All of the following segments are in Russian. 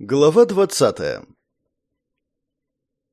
Глава 20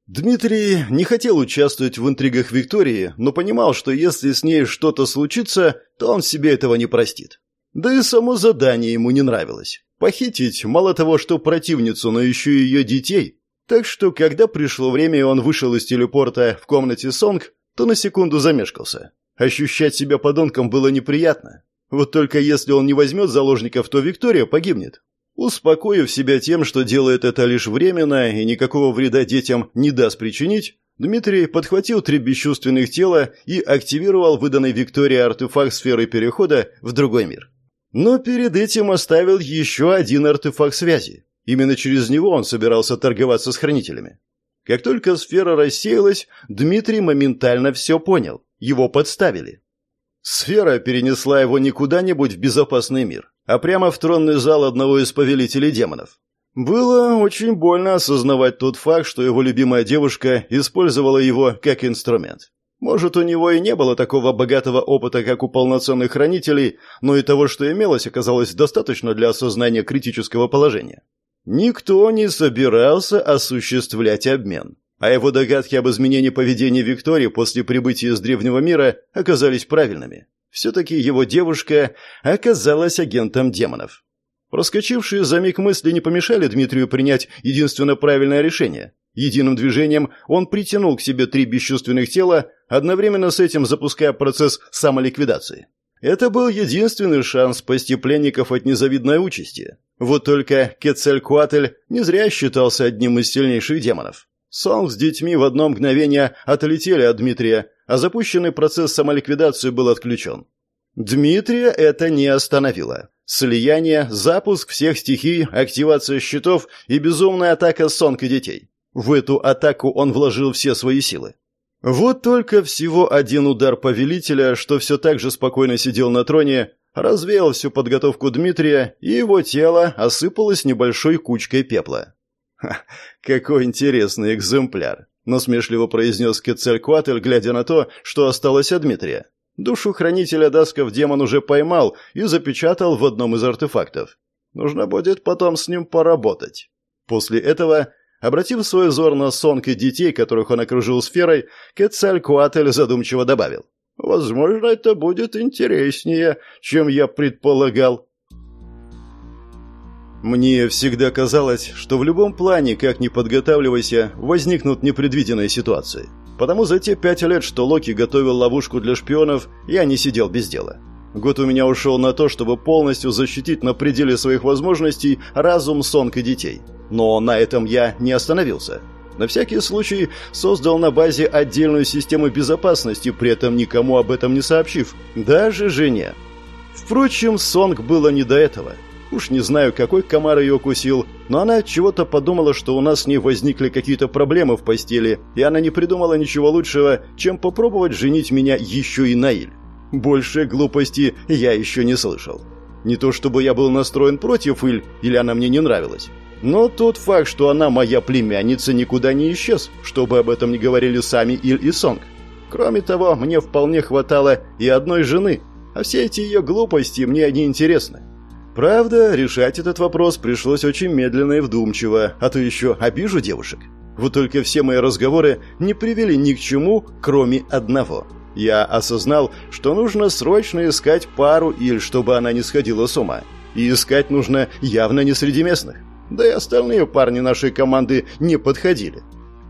Дмитрий не хотел участвовать в интригах Виктории, но понимал, что если с ней что-то случится, то он себе этого не простит. Да и само задание ему не нравилось. Похитить мало того, что противницу, но еще и ее детей. Так что, когда пришло время и он вышел из телепорта в комнате Сонг, то на секунду замешкался. Ощущать себя подонком было неприятно. Вот только если он не возьмет заложников, то Виктория погибнет. Успокоив себя тем, что делает это лишь временно и никакого вреда детям не даст причинить, Дмитрий подхватил три бесчувственных тела и активировал выданный Виктории артефакт сферы перехода в другой мир. Но перед этим оставил еще один артефакт связи. Именно через него он собирался торговаться с хранителями. Как только сфера рассеялась, Дмитрий моментально все понял. Его подставили. Сфера перенесла его не куда-нибудь в безопасный мир, а прямо в тронный зал одного из повелителей демонов. Было очень больно осознавать тот факт, что его любимая девушка использовала его как инструмент. Может, у него и не было такого богатого опыта, как у полноценных хранителей, но и того, что имелось, оказалось достаточно для осознания критического положения. Никто не собирался осуществлять обмен. А его догадки об изменении поведения Виктории после прибытия из древнего мира оказались правильными. Все-таки его девушка оказалась агентом демонов. Проскочившие за миг мысли не помешали Дмитрию принять единственно правильное решение. Единым движением он притянул к себе три бесчувственных тела, одновременно с этим запуская процесс самоликвидации. Это был единственный шанс спасти пленников от незавидной участи. Вот только Кецелькуатль не зря считался одним из сильнейших демонов. Сонг с детьми в одно мгновение отлетели от Дмитрия, а запущенный процесс самоликвидации был отключен. Дмитрия это не остановило. Слияние, запуск всех стихий, активация щитов и безумная атака Сонг и детей. В эту атаку он вложил все свои силы. Вот только всего один удар повелителя, что все так же спокойно сидел на троне, развеял всю подготовку Дмитрия, и его тело осыпалось небольшой кучкой пепла. «Ха, какой интересный экземпляр!» — насмешливо произнес Кецалькуатль, глядя на то, что осталось от Дмитрия. Душу хранителя Дасков демон уже поймал и запечатал в одном из артефактов. Нужно будет потом с ним поработать. После этого, обратив свой взор на сонг и детей, которых он окружил сферой, Кецалькуатль задумчиво добавил. «Возможно, это будет интереснее, чем я предполагал». Мне всегда казалось, что в любом плане, как ни подготавливайся, возникнут непредвиденные ситуации. Потому за те пять лет, что Локи готовил ловушку для шпионов, я не сидел без дела. Год у меня ушел на то, чтобы полностью защитить на пределе своих возможностей разум Сонг и детей. Но на этом я не остановился. На всякий случай создал на базе отдельную систему безопасности, при этом никому об этом не сообщив, даже жене. Впрочем, Сонг было не до этого. Уж не знаю, какой комар ее укусил, но она чего-то подумала, что у нас с ней возникли какие-то проблемы в постели, и она не придумала ничего лучшего, чем попробовать женить меня еще и на Иль. Больше глупости я еще не слышал. Не то чтобы я был настроен против Иль, или она мне не нравилась. Но тот факт, что она моя племянница, никуда не исчез, чтобы об этом не говорили сами Иль и Сонг. Кроме того, мне вполне хватало и одной жены, а все эти ее глупости мне не интересны. Правда, решать этот вопрос пришлось очень медленно и вдумчиво, а то еще обижу девушек. Вот только все мои разговоры не привели ни к чему, кроме одного. Я осознал, что нужно срочно искать пару или чтобы она не сходила с ума. И искать нужно явно не среди местных. Да и остальные парни нашей команды не подходили.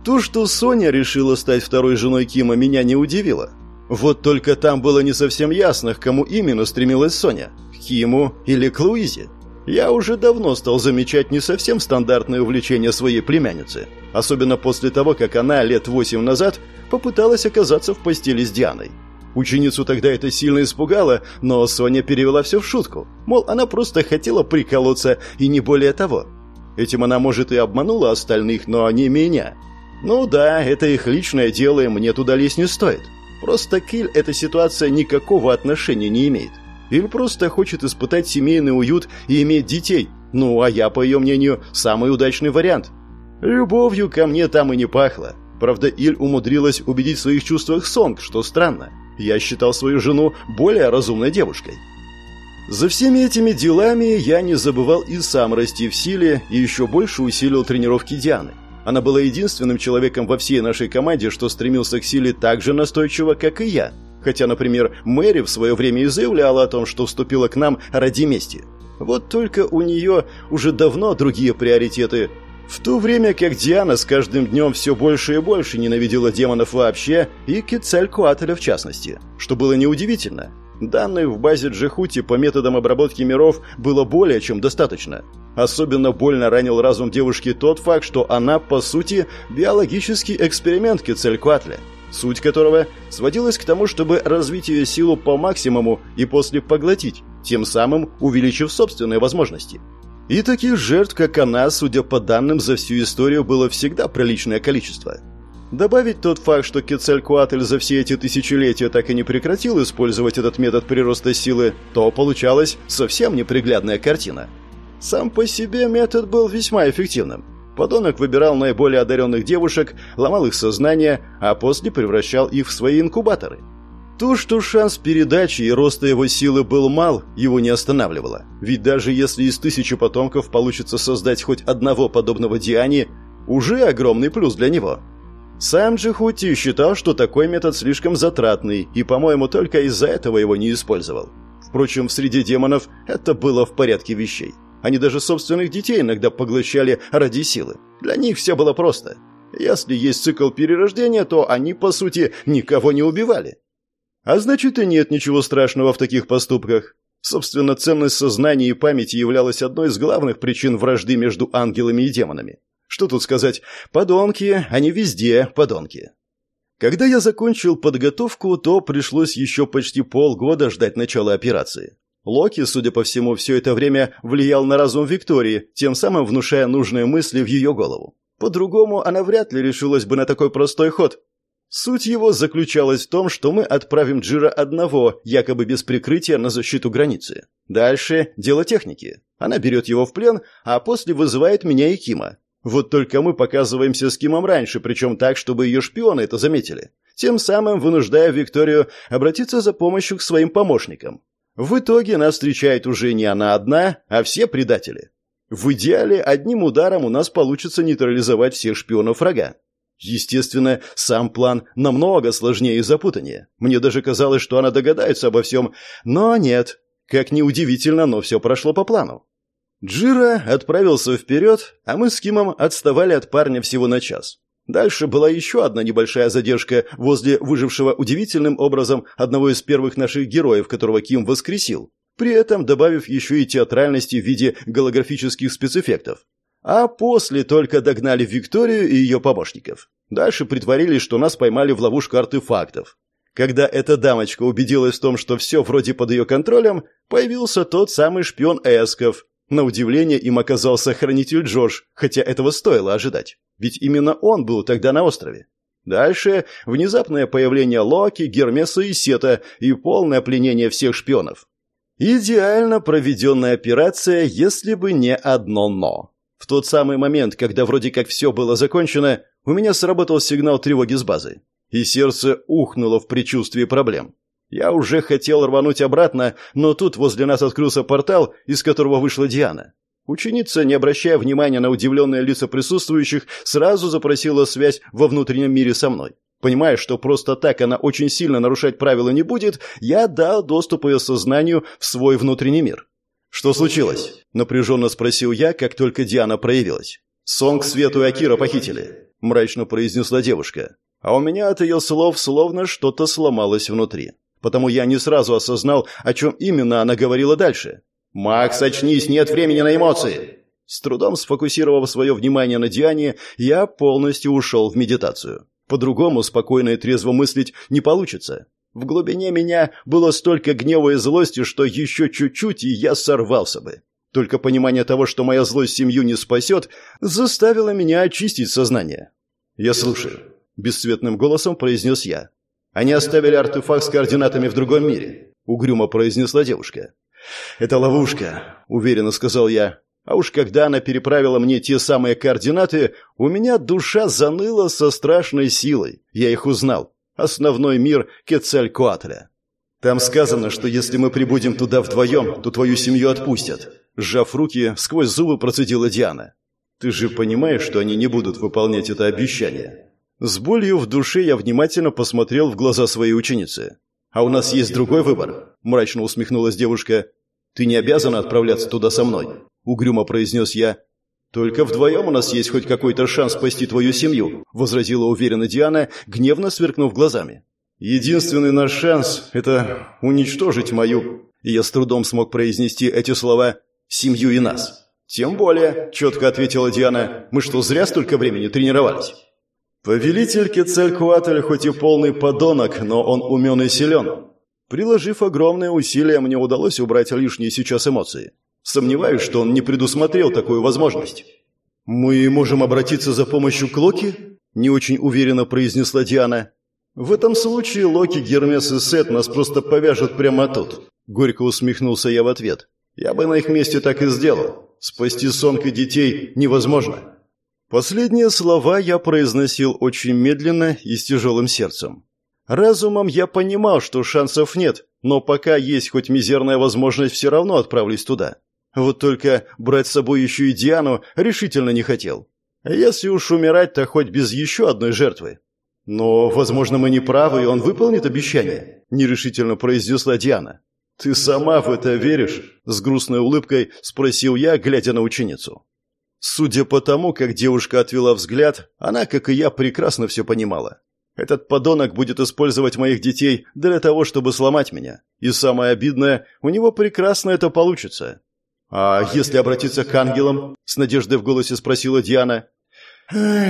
То, что Соня решила стать второй женой Кима, меня не удивило. Вот только там было не совсем ясно, к кому именно стремилась Соня. Киму или к Луизе. Я уже давно стал замечать не совсем стандартное увлечение своей племянницы, особенно после того, как она лет восемь назад попыталась оказаться в постели с Дианой. Ученицу тогда это сильно испугало, но Соня перевела все в шутку. Мол, она просто хотела приколоться, и не более того. Этим она, может, и обманула остальных, но не меня. Ну да, это их личное дело, и мне туда лезть не стоит. Просто к Иль эта ситуация никакого отношения не имеет. Или просто хочет испытать семейный уют и иметь детей. Ну, а я, по ее мнению, самый удачный вариант. Любовью ко мне там и не пахло. Правда, Иль умудрилась убедить в своих чувствах Сонг, что странно. Я считал свою жену более разумной девушкой. За всеми этими делами я не забывал и сам расти в силе и еще больше усилил тренировки Дианы. Она была единственным человеком во всей нашей команде, что стремился к силе так же настойчиво, как и я. Хотя, например, Мэри в свое время и заявляла о том, что вступила к нам ради мести. Вот только у нее уже давно другие приоритеты. В то время как Диана с каждым днем все больше и больше ненавидела демонов вообще, и Кецалькуателя в частности, что было неудивительно. Данных в базе Джихути по методам обработки миров было более чем достаточно. Особенно больно ранил разум девушки тот факт, что она, по сути, биологический эксперимент Кецалькуатля суть которого сводилась к тому, чтобы развить ее силу по максимуму и после поглотить, тем самым увеличив собственные возможности. И таких жертв, как она, судя по данным, за всю историю было всегда приличное количество. Добавить тот факт, что Кецалькуатль за все эти тысячелетия так и не прекратил использовать этот метод прироста силы, то получалась совсем неприглядная картина. Сам по себе метод был весьма эффективным. Подонок выбирал наиболее одаренных девушек, ломал их сознание, а после превращал их в свои инкубаторы. То, что шанс передачи и роста его силы был мал, его не останавливало. Ведь даже если из тысячи потомков получится создать хоть одного подобного Диани, уже огромный плюс для него. Сам Джихути считал, что такой метод слишком затратный, и, по-моему, только из-за этого его не использовал. Впрочем, в среде демонов это было в порядке вещей. Они даже собственных детей иногда поглощали ради силы. Для них все было просто. Если есть цикл перерождения, то они, по сути, никого не убивали. А значит, и нет ничего страшного в таких поступках. Собственно, ценность сознания и памяти являлась одной из главных причин вражды между ангелами и демонами. Что тут сказать? Подонки, они везде подонки. Когда я закончил подготовку, то пришлось еще почти полгода ждать начала операции. Локи, судя по всему, все это время влиял на разум Виктории, тем самым внушая нужные мысли в ее голову. По-другому она вряд ли решилась бы на такой простой ход. Суть его заключалась в том, что мы отправим Джира одного, якобы без прикрытия, на защиту границы. Дальше дело техники. Она берет его в плен, а после вызывает меня и Кима. Вот только мы показываемся с Кимом раньше, причем так, чтобы ее шпионы это заметили. Тем самым вынуждая Викторию обратиться за помощью к своим помощникам. В итоге нас встречает уже не она одна, а все предатели. В идеале одним ударом у нас получится нейтрализовать всех шпионов врага. Естественно, сам план намного сложнее и запутаннее. Мне даже казалось, что она догадается обо всем, но нет. Как ни удивительно, но все прошло по плану. Джира отправился вперед, а мы с Кимом отставали от парня всего на час. Дальше была еще одна небольшая задержка возле выжившего удивительным образом одного из первых наших героев, которого Ким воскресил, при этом добавив еще и театральности в виде голографических спецэффектов. А после только догнали Викторию и ее помощников. Дальше притворились, что нас поймали в ловушку артефактов. Когда эта дамочка убедилась в том, что все вроде под ее контролем, появился тот самый шпион Эсков. На удивление им оказался хранитель Джордж, хотя этого стоило ожидать. Ведь именно он был тогда на острове. Дальше внезапное появление Локи, Гермеса и Сета и полное пленение всех шпионов. Идеально проведенная операция, если бы не одно «но». В тот самый момент, когда вроде как все было закончено, у меня сработал сигнал тревоги с базы. И сердце ухнуло в предчувствии проблем. Я уже хотел рвануть обратно, но тут возле нас открылся портал, из которого вышла Диана. Ученица, не обращая внимания на удивленные лица присутствующих, сразу запросила связь во внутреннем мире со мной. Понимая, что просто так она очень сильно нарушать правила не будет, я дал доступ ее сознанию в свой внутренний мир. «Что случилось?» – напряженно спросил я, как только Диана проявилась. «Сонг, Свету и Акира похитили», – мрачно произнесла девушка. А у меня от ее слов словно что-то сломалось внутри. Потому я не сразу осознал, о чем именно она говорила дальше. «Макс, очнись, нет времени на эмоции!» С трудом сфокусировав свое внимание на Диане, я полностью ушел в медитацию. По-другому спокойно и трезво мыслить не получится. В глубине меня было столько гнева и злости, что еще чуть-чуть, и я сорвался бы. Только понимание того, что моя злость семью не спасет, заставило меня очистить сознание. «Я слушаю», — бесцветным голосом произнес я. «Они оставили артефакт с координатами в другом мире», — угрюмо произнесла девушка. «Это ловушка», — уверенно сказал я. А уж когда она переправила мне те самые координаты, у меня душа заныла со страшной силой. Я их узнал. Основной мир Кецалькоатля. Там сказано, что если мы прибудем туда вдвоем, то твою семью отпустят. Сжав руки, сквозь зубы процедила Диана. Ты же понимаешь, что они не будут выполнять это обещание. С болью в душе я внимательно посмотрел в глаза своей ученицы. А у нас есть другой выбор, мрачно усмехнулась девушка. Ты не обязана отправляться туда со мной, угрюмо произнес я. Только вдвоем у нас есть хоть какой-то шанс спасти твою семью, возразила уверенно Диана, гневно сверкнув глазами. Единственный наш шанс – это уничтожить мою... Я с трудом смог произнести эти слова «семью и нас». «Тем более», – четко ответила Диана, – «мы что, зря столько времени тренировались?» Повелитель Кецалькуатль хоть и полный подонок, но он умен и силен. Приложив огромные усилия, мне удалось убрать лишние сейчас эмоции. Сомневаюсь, что он не предусмотрел такую возможность. «Мы можем обратиться за помощью к Локи?» – не очень уверенно произнесла Диана. В этом случае Локи, Гермес и Сет нас просто повяжут прямо тут. Горько усмехнулся я в ответ. Я бы на их месте так и сделал. Спасти Сонг и детей невозможно. Последние слова я произносил очень медленно и с тяжелым сердцем. Разумом я понимал, что шансов нет, но пока есть хоть мизерная возможность, все равно отправлюсь туда. Вот только брать с собой еще и Диану решительно не хотел. Если уж умирать, то хоть без еще одной жертвы. «Но, возможно, мы не правы, и он выполнит обещание», – нерешительно произнесла Диана. «Ты сама в это веришь?» – с грустной улыбкой спросил я, глядя на ученицу. Судя по тому, как девушка отвела взгляд, она, как и я, прекрасно все понимала. Этот подонок будет использовать моих детей для того, чтобы сломать меня. И самое обидное, у него прекрасно это получится. «А если обратиться к ангелам?» – с надеждой в голосе спросила Диана.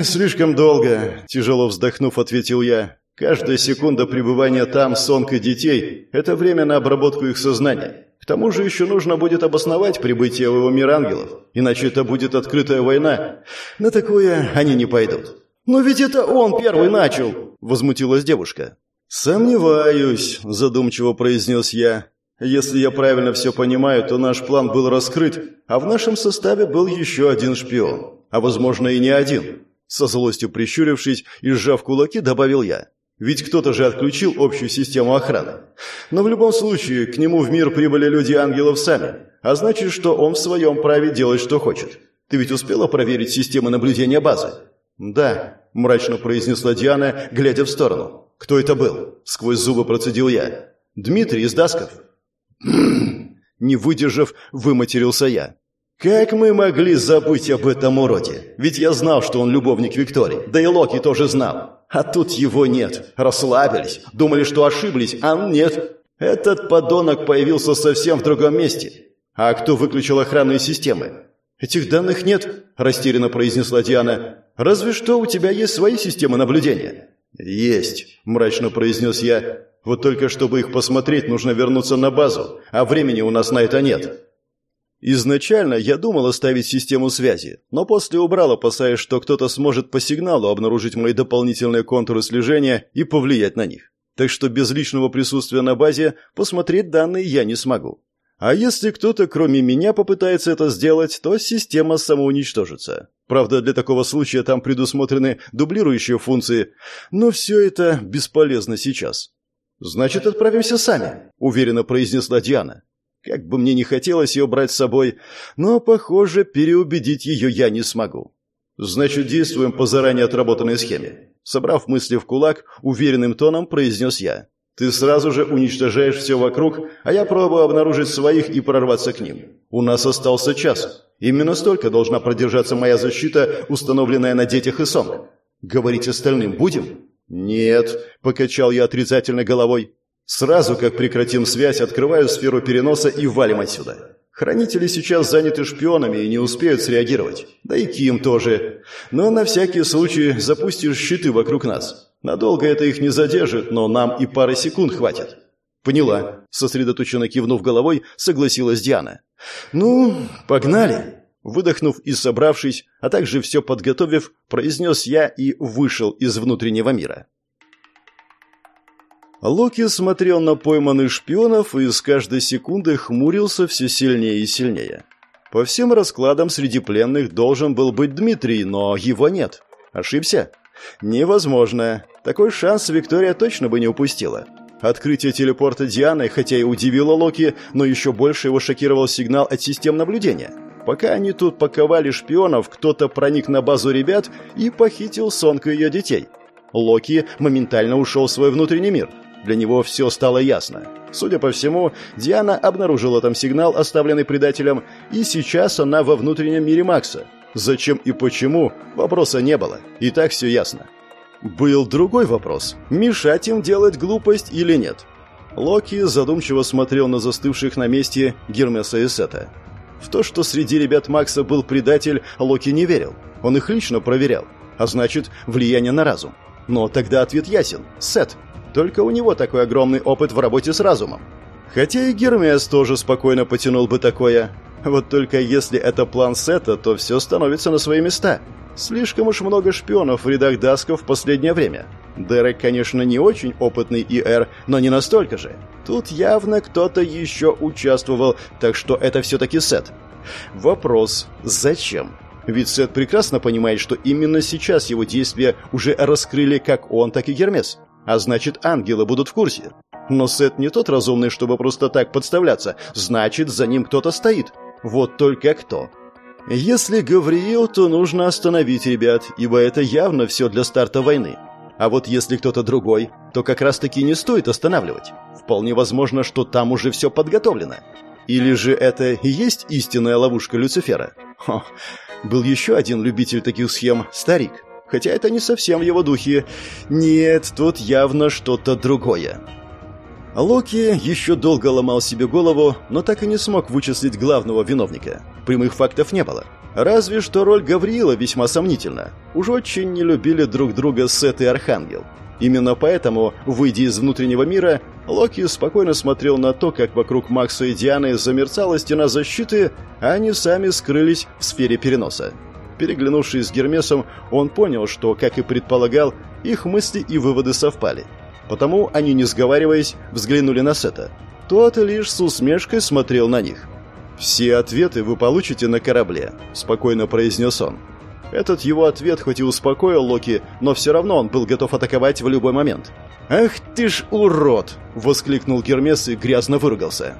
«Слишком долго», – тяжело вздохнув, ответил я. «Каждая секунда пребывания там, сонка детей – это время на обработку их сознания. К тому же еще нужно будет обосновать прибытие его мир ангелов, иначе это будет открытая война. На такое они не пойдут». «Но ведь это он первый начал!» – возмутилась девушка. «Сомневаюсь», – задумчиво произнес я. «Если я правильно все понимаю, то наш план был раскрыт, а в нашем составе был еще один шпион а, возможно, и не один. Со злостью прищурившись и сжав кулаки, добавил я. Ведь кто-то же отключил общую систему охраны. Но в любом случае, к нему в мир прибыли люди ангелов сами, а значит, что он в своем праве делать, что хочет. Ты ведь успела проверить системы наблюдения базы? Да, мрачно произнесла Диана, глядя в сторону. Кто это был? Сквозь зубы процедил я. Дмитрий из Дасков. Не выдержав, выматерился я. Как мы могли забыть об этом уроде? Ведь я знал, что он любовник Виктории. Да и Локи тоже знал. А тут его нет. Расслабились. Думали, что ошиблись, а нет. Этот подонок появился совсем в другом месте. А кто выключил охранные системы? Этих данных нет, растерянно произнесла Диана. Разве что у тебя есть свои системы наблюдения. Есть, мрачно произнес я. Вот только чтобы их посмотреть, нужно вернуться на базу, а времени у нас на это нет. Изначально я думал оставить систему связи, но после убрал, опасаясь, что кто-то сможет по сигналу обнаружить мои дополнительные контуры слежения и повлиять на них. Так что без личного присутствия на базе посмотреть данные я не смогу. А если кто-то кроме меня попытается это сделать, то система самоуничтожится. Правда, для такого случая там предусмотрены дублирующие функции, но все это бесполезно сейчас. «Значит, отправимся сами», — уверенно произнесла Диана. Как бы мне не хотелось ее брать с собой, но, похоже, переубедить ее я не смогу. Значит, действуем по заранее отработанной схеме. Собрав мысли в кулак, уверенным тоном произнес я. Ты сразу же уничтожаешь все вокруг, а я пробую обнаружить своих и прорваться к ним. У нас остался час. Именно столько должна продержаться моя защита, установленная на детях и сон. Говорить остальным будем? Нет, покачал я отрицательно головой. Сразу, как прекратим связь, открываю сферу переноса и валим отсюда. Хранители сейчас заняты шпионами и не успеют среагировать. Да и Ким тоже. Но на всякий случай запустишь щиты вокруг нас. Надолго это их не задержит, но нам и пары секунд хватит. Поняла. Сосредоточенно кивнув головой, согласилась Диана. Ну, погнали. Выдохнув и собравшись, а также все подготовив, произнес я и вышел из внутреннего мира. Локи смотрел на пойманных шпионов и с каждой секунды хмурился все сильнее и сильнее. По всем раскладам среди пленных должен был быть Дмитрий, но его нет. Ошибся? Невозможно. Такой шанс Виктория точно бы не упустила. Открытие телепорта Дианы, хотя и удивило Локи, но еще больше его шокировал сигнал от систем наблюдения. Пока они тут паковали шпионов, кто-то проник на базу ребят и похитил Сонку и ее детей. Локи моментально ушел в свой внутренний мир. Для него все стало ясно. Судя по всему, Диана обнаружила там сигнал, оставленный предателем, и сейчас она во внутреннем мире Макса. Зачем и почему, вопроса не было. И так все ясно. Был другой вопрос. Мешать им делать глупость или нет? Локи задумчиво смотрел на застывших на месте Гермеса и Сета. В то, что среди ребят Макса был предатель, Локи не верил. Он их лично проверял. А значит, влияние на разум. Но тогда ответ ясен. Сет. Только у него такой огромный опыт в работе с разумом. Хотя и Гермес тоже спокойно потянул бы такое. Вот только если это план Сета, то все становится на свои места. Слишком уж много шпионов в рядах Дасков в последнее время. Дерек, конечно, не очень опытный ИР, но не настолько же. Тут явно кто-то еще участвовал, так что это все-таки Сет. Вопрос «Зачем?» Ведь Сет прекрасно понимает, что именно сейчас его действия уже раскрыли как он, так и Гермес. А значит, ангелы будут в курсе. Но Сет не тот разумный, чтобы просто так подставляться. Значит, за ним кто-то стоит. Вот только кто. Если Гавриил, то нужно остановить ребят, ибо это явно все для старта войны. А вот если кто-то другой, то как раз-таки не стоит останавливать. Вполне возможно, что там уже все подготовлено. Или же это и есть истинная ловушка Люцифера? Хо, был еще один любитель таких схем – старик. Хотя это не совсем в его духе. Нет, тут явно что-то другое. Локи еще долго ломал себе голову, но так и не смог вычислить главного виновника. Прямых фактов не было. Разве что роль Гавриила весьма сомнительна. Уж очень не любили друг друга Сет и Архангел. Именно поэтому, выйдя из внутреннего мира, Локи спокойно смотрел на то, как вокруг Макса и Дианы замерцала стена защиты, а они сами скрылись в сфере переноса. Переглянувшись с Гермесом, он понял, что, как и предполагал, их мысли и выводы совпали. Потому они, не сговариваясь, взглянули на Сета. Тот лишь с усмешкой смотрел на них. «Все ответы вы получите на корабле», — спокойно произнес он. Этот его ответ хоть и успокоил Локи, но все равно он был готов атаковать в любой момент. «Ах ты ж урод!» — воскликнул Гермес и грязно выругался.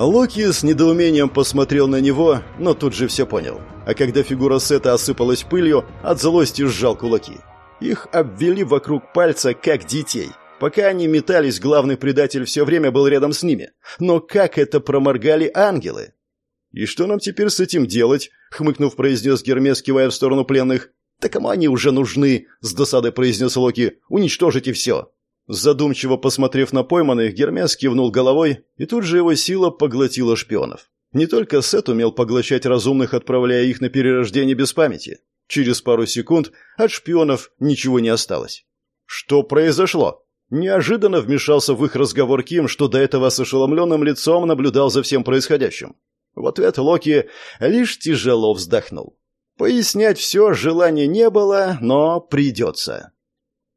Локи с недоумением посмотрел на него, но тут же все понял. А когда фигура Сета осыпалась пылью, от злости сжал кулаки. Их обвели вокруг пальца, как детей. Пока они метались, главный предатель все время был рядом с ними. Но как это проморгали ангелы? «И что нам теперь с этим делать?» — хмыкнув, произнес Гермес, кивая в сторону пленных. «Да кому они уже нужны?» — с досадой произнес Локи. «Уничтожите все!» Задумчиво посмотрев на пойманных, Гермес кивнул головой, и тут же его сила поглотила шпионов. Не только Сет умел поглощать разумных, отправляя их на перерождение без памяти. Через пару секунд от шпионов ничего не осталось. «Что произошло?» Неожиданно вмешался в их разговор Ким, что до этого с ошеломленным лицом наблюдал за всем происходящим. В ответ Локи лишь тяжело вздохнул. Пояснять все желания не было, но придется.